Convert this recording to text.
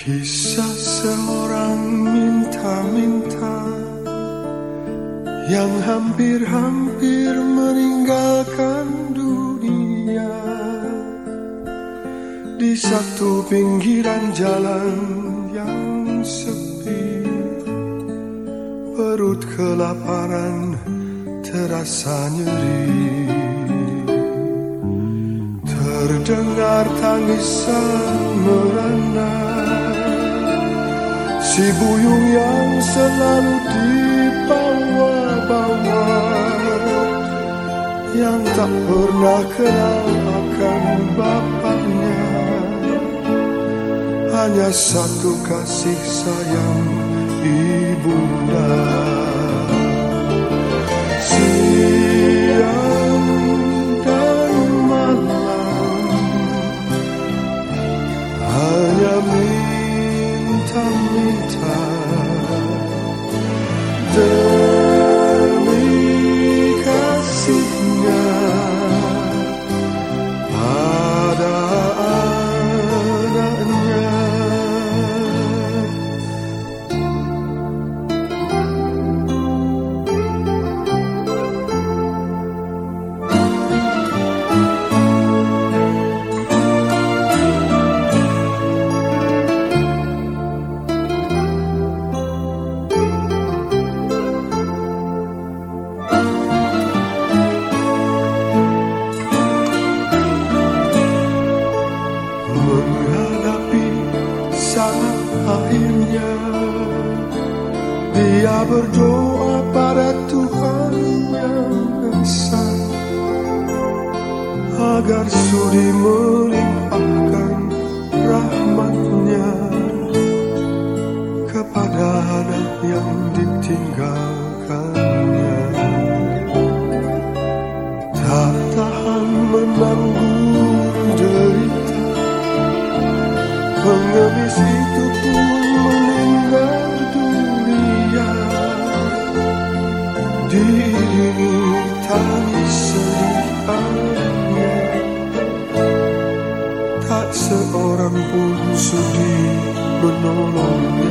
Kisah seorang minta-minta Yang hampir-hampir meninggalkan dunia. Di satu pinggiran jalan yang sepi Perut kelaparan terasa nyeri. Terdengar tangisan merana Si buyung yang selalu dibawa-bawa Yang tak pernah kenal akan bapaknya. Hanya satu kasih sayang ibunda time. Akhirnya dia berdoa pada Tuhan yang Esa agar sudi melimpahkan rahmatnya kepada anak yang ditinggalkannya Seorang pun sedih menolongnya.